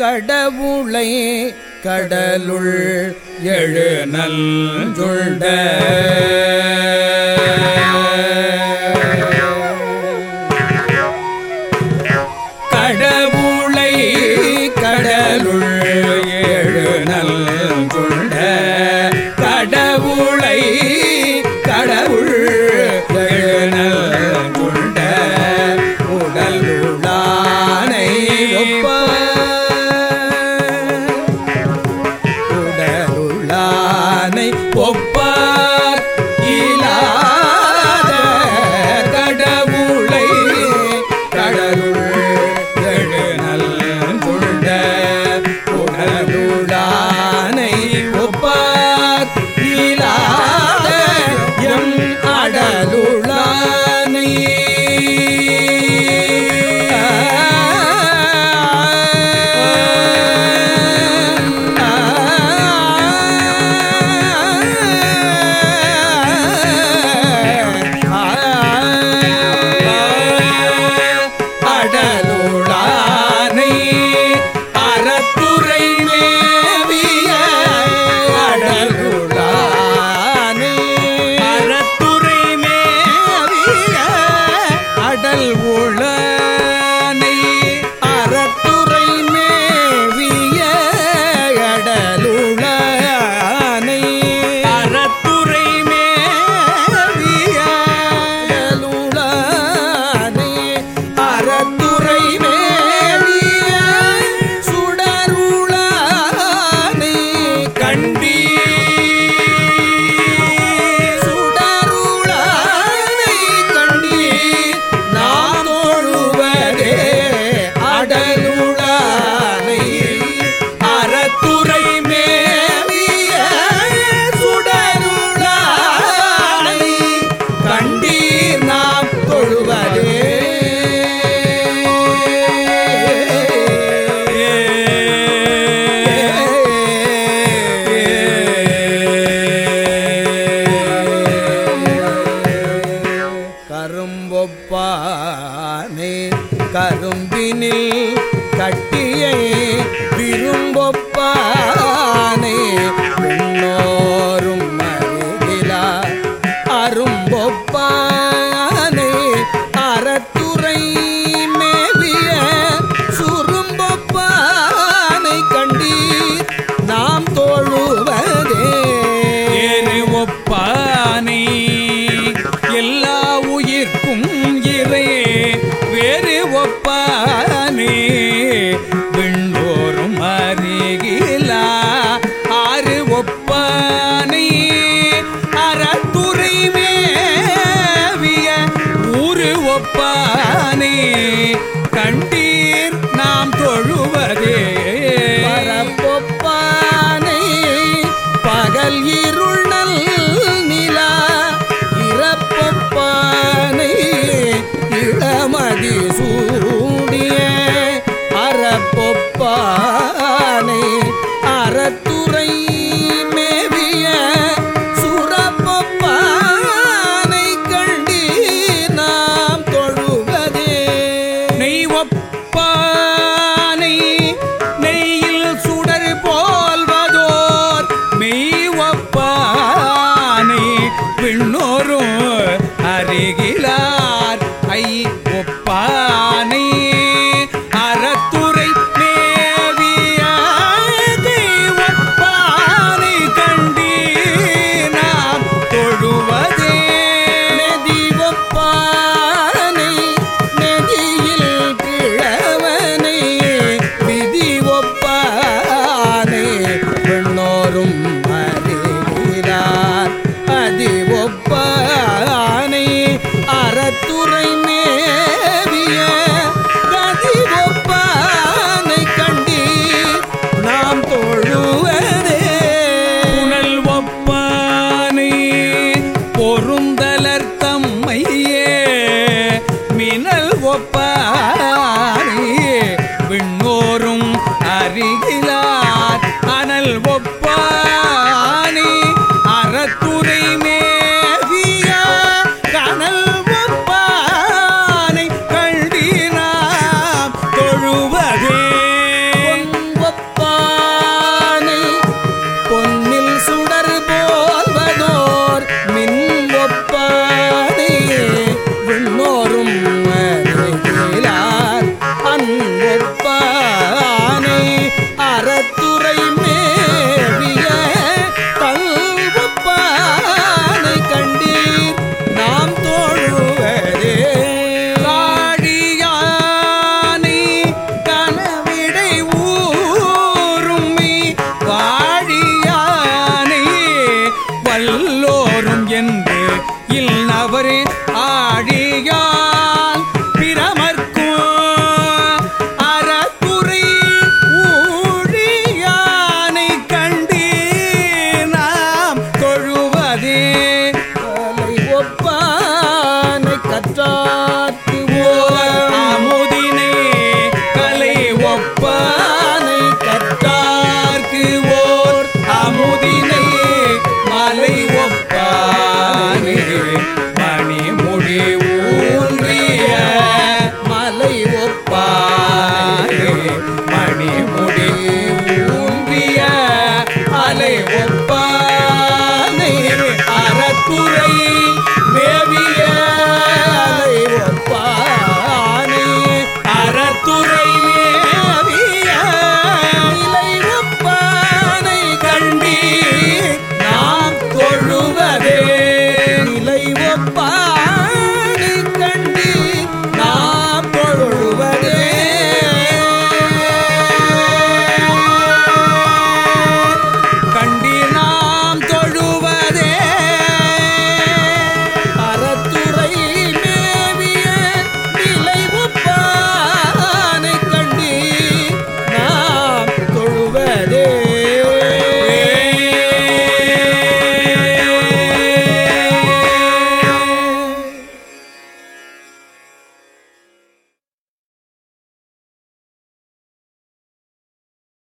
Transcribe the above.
கடவுளை கடலுள் எழு நல்சுண்ட பா பொருந்தலர் இல்நவரே ஆழியால் பிரமர்க்கும் அறக்குறை ஊழியானை கண்டு நாம் தொழுவதே கொலை ஒப்பானை கற்றாத்து ஓர் அமுதினே கலை ஒப்பானை கற்றார்க்கு ஓர் அமுதினை மலை ஒப்பான்